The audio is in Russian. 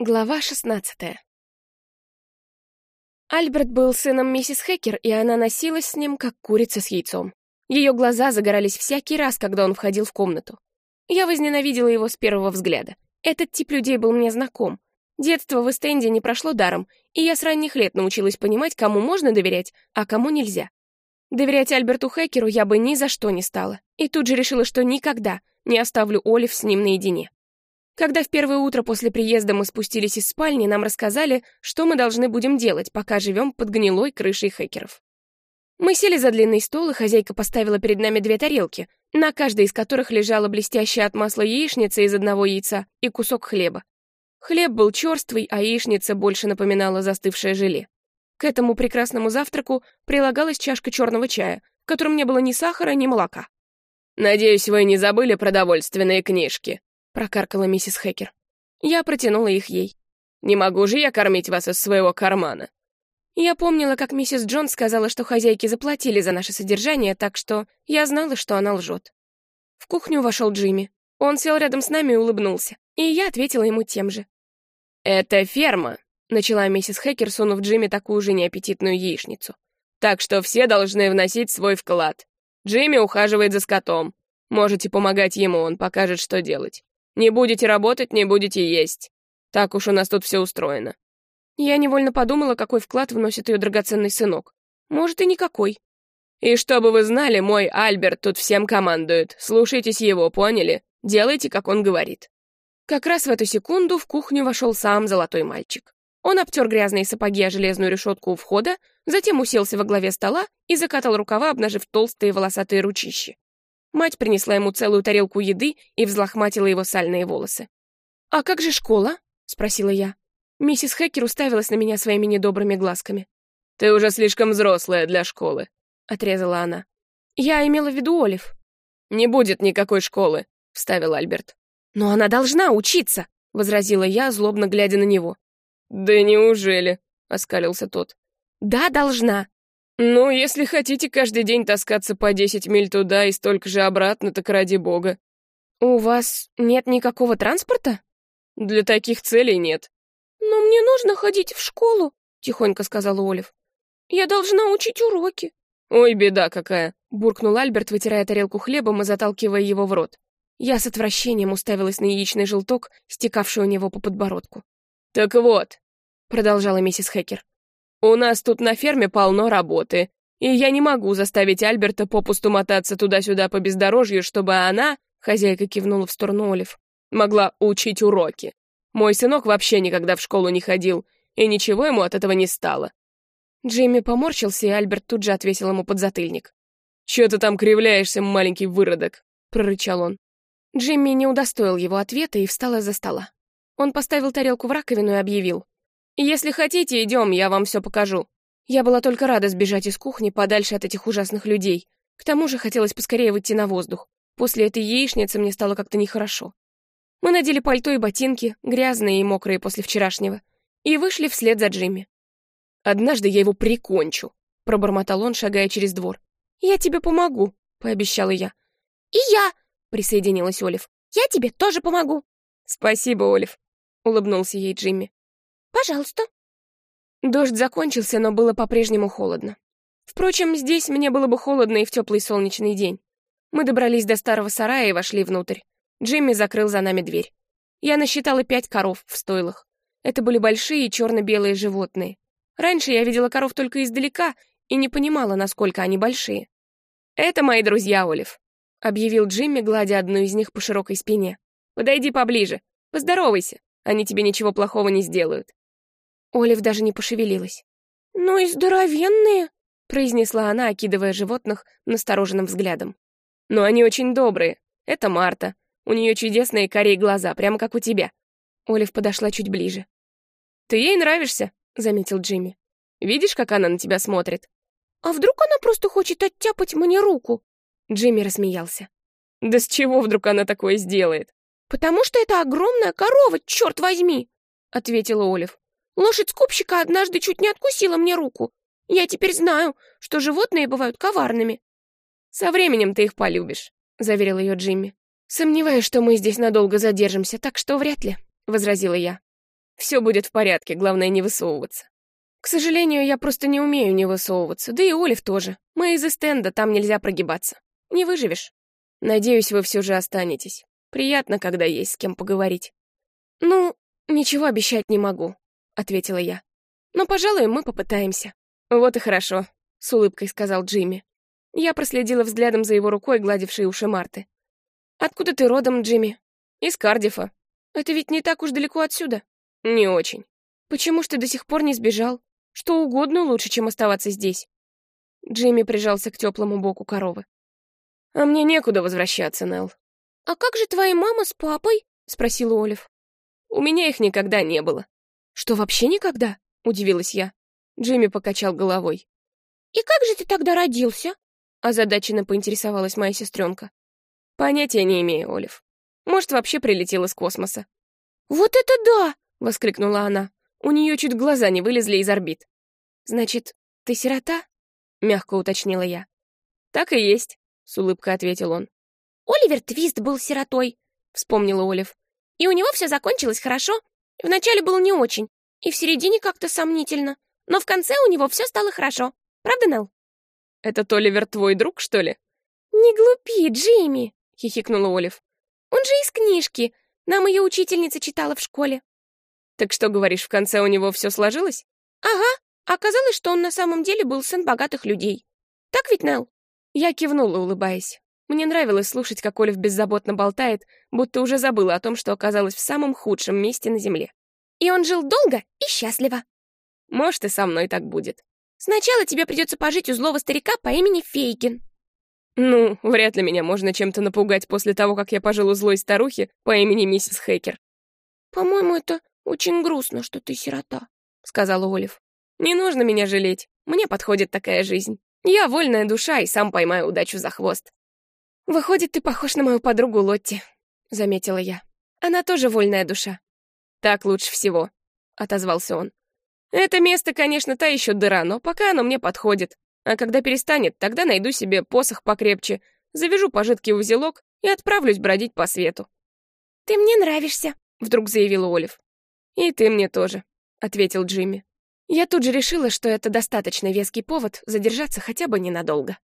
Глава 16 Альберт был сыном миссис Хекер, и она носилась с ним, как курица с яйцом. Ее глаза загорались всякий раз, когда он входил в комнату. Я возненавидела его с первого взгляда. Этот тип людей был мне знаком. Детство в Эстенде не прошло даром, и я с ранних лет научилась понимать, кому можно доверять, а кому нельзя. Доверять Альберту Хекеру я бы ни за что не стала, и тут же решила, что никогда не оставлю Олив с ним наедине. Когда в первое утро после приезда мы спустились из спальни, нам рассказали, что мы должны будем делать, пока живем под гнилой крышей хакеров. Мы сели за длинный стол, и хозяйка поставила перед нами две тарелки, на каждой из которых лежала блестящая от масла яичница из одного яйца и кусок хлеба. Хлеб был черствый, а яичница больше напоминала застывшее желе. К этому прекрасному завтраку прилагалась чашка черного чая, в котором не было ни сахара, ни молока. «Надеюсь, вы не забыли продовольственные книжки», прокаркала миссис Хекер. Я протянула их ей. «Не могу же я кормить вас из своего кармана». Я помнила, как миссис Джонс сказала, что хозяйки заплатили за наше содержание, так что я знала, что она лжет. В кухню вошел Джимми. Он сел рядом с нами и улыбнулся, и я ответила ему тем же. «Это ферма», — начала миссис Хекер, сунув Джимми такую же неаппетитную яичницу. «Так что все должны вносить свой вклад. Джимми ухаживает за скотом. Можете помогать ему, он покажет, что делать. Не будете работать, не будете есть. Так уж у нас тут все устроено». Я невольно подумала, какой вклад вносит ее драгоценный сынок. Может, и никакой. «И чтобы вы знали, мой Альберт тут всем командует. Слушайтесь его, поняли? Делайте, как он говорит». Как раз в эту секунду в кухню вошел сам золотой мальчик. Он обтер грязные сапоги о железную решетку у входа, затем уселся во главе стола и закатал рукава, обнажив толстые волосатые ручищи. Мать принесла ему целую тарелку еды и взлохматила его сальные волосы. «А как же школа?» — спросила я. Миссис Хекер уставилась на меня своими недобрыми глазками. «Ты уже слишком взрослая для школы», — отрезала она. «Я имела в виду Олив». «Не будет никакой школы», — вставил Альберт. «Но она должна учиться», — возразила я, злобно глядя на него. «Да неужели?» — оскалился тот. «Да, должна. «Ну, если хотите каждый день таскаться по 10 миль туда и столько же обратно, так ради бога». «У вас нет никакого транспорта?» «Для таких целей нет». «Но мне нужно ходить в школу», — тихонько сказала Олив. «Я должна учить уроки». «Ой, беда какая», — буркнул Альберт, вытирая тарелку хлебом и заталкивая его в рот. Я с отвращением уставилась на яичный желток, стекавший у него по подбородку. «Так вот», — продолжала миссис Хекер, у нас тут на ферме полно работы, и я не могу заставить Альберта попусту мотаться туда-сюда по бездорожью, чтобы она, хозяйка кивнула в сторону Олив, могла учить уроки. Мой сынок вообще никогда в школу не ходил, и ничего ему от этого не стало. Джимми поморщился, и Альберт тут же отвесил ему подзатыльник. «Чё ты там кривляешься, маленький выродок?» — прорычал он. Джимми не удостоил его ответа и встал из-за стола. Он поставил тарелку в раковину и объявил. «Если хотите, идем, я вам все покажу». Я была только рада сбежать из кухни подальше от этих ужасных людей. К тому же хотелось поскорее выйти на воздух. После этой яичницы мне стало как-то нехорошо. Мы надели пальто и ботинки, грязные и мокрые после вчерашнего, и вышли вслед за Джимми. «Однажды я его прикончу», — пробормотал он, шагая через двор. «Я тебе помогу», — пообещала я. «И я», — присоединилась Олив. «Я тебе тоже помогу». «Спасибо, Олив», — улыбнулся ей Джимми. Пожалуйста». Дождь закончился, но было по-прежнему холодно. Впрочем, здесь мне было бы холодно и в теплый солнечный день. Мы добрались до старого сарая и вошли внутрь. Джимми закрыл за нами дверь. Я насчитала пять коров в стойлах. Это были большие черно-белые животные. Раньше я видела коров только издалека и не понимала, насколько они большие. «Это мои друзья, Олив», — объявил Джимми, гладя одну из них по широкой спине. «Подойди поближе, поздоровайся, они тебе ничего плохого не сделают». Олив даже не пошевелилась. «Ну и здоровенные!» — произнесла она, окидывая животных настороженным взглядом. «Но они очень добрые. Это Марта. У нее чудесные карие глаза, прямо как у тебя». Олив подошла чуть ближе. «Ты ей нравишься», — заметил Джимми. «Видишь, как она на тебя смотрит?» «А вдруг она просто хочет оттяпать мне руку?» Джимми рассмеялся. «Да с чего вдруг она такое сделает?» «Потому что это огромная корова, черт возьми!» — ответила Олив. Лошадь скупщика однажды чуть не откусила мне руку. Я теперь знаю, что животные бывают коварными. Со временем ты их полюбишь, заверил ее Джимми. Сомневаюсь, что мы здесь надолго задержимся, так что вряд ли, возразила я. Все будет в порядке, главное не высовываться. К сожалению, я просто не умею не высовываться, да и Олив тоже. Мы из эстенда, там нельзя прогибаться. Не выживешь. Надеюсь, вы все же останетесь. Приятно, когда есть с кем поговорить. Ну, ничего обещать не могу, ответила я. Но, пожалуй, мы попытаемся. Вот и хорошо, с улыбкой сказал Джимми. Я проследила взглядом за его рукой, гладившей уши Марты. Откуда ты родом, Джимми? Из Кардифа. Это ведь не так уж далеко отсюда. Не очень. Почему ж ты до сих пор не сбежал? Что угодно лучше, чем оставаться здесь. Джимми прижался к теплому боку коровы. А мне некуда возвращаться, Нелл. «А как же твоя мама с папой?» — спросила Олив. «У меня их никогда не было». «Что, вообще никогда?» — удивилась я. Джимми покачал головой. «И как же ты тогда родился?» — озадаченно поинтересовалась моя сестренка. «Понятия не имею, Олив. Может, вообще прилетел из космоса». «Вот это да!» — воскликнула она. У нее чуть глаза не вылезли из орбит. «Значит, ты сирота?» — мягко уточнила я. «Так и есть», — с улыбкой ответил он. Оливер Твист был сиротой, вспомнила Олив. И у него все закончилось хорошо. Вначале было не очень, и в середине как-то сомнительно. Но в конце у него все стало хорошо. Правда, Нелл? «Этот Оливер твой друг, что ли?» «Не глупи, Джимми!» — хихикнула Олив. «Он же из книжки. Нам ее учительница читала в школе». «Так что, говоришь, в конце у него все сложилось?» «Ага. Оказалось, что он на самом деле был сын богатых людей. Так ведь, Нелл?» Я кивнула, улыбаясь. Мне нравилось слушать, как Олив беззаботно болтает, будто уже забыла о том, что оказалась в самом худшем месте на Земле. И он жил долго и счастливо. Может, и со мной так будет. Сначала тебе придется пожить у злого старика по имени Фейгин. Ну, вряд ли меня можно чем-то напугать после того, как я пожил у злой старухи по имени миссис Хейкер. По-моему, это очень грустно, что ты сирота, сказала Олив. Не нужно меня жалеть. Мне подходит такая жизнь. Я вольная душа и сам поймаю удачу за хвост. «Выходит, ты похож на мою подругу Лотти», — заметила я. «Она тоже вольная душа». «Так лучше всего», — отозвался он. «Это место, конечно, та еще дыра, но пока оно мне подходит. А когда перестанет, тогда найду себе посох покрепче, завяжу пожитки в узелок и отправлюсь бродить по свету». «Ты мне нравишься», — вдруг заявила Олив. «И ты мне тоже», — ответил Джимми. Я тут же решила, что это достаточно веский повод задержаться хотя бы ненадолго.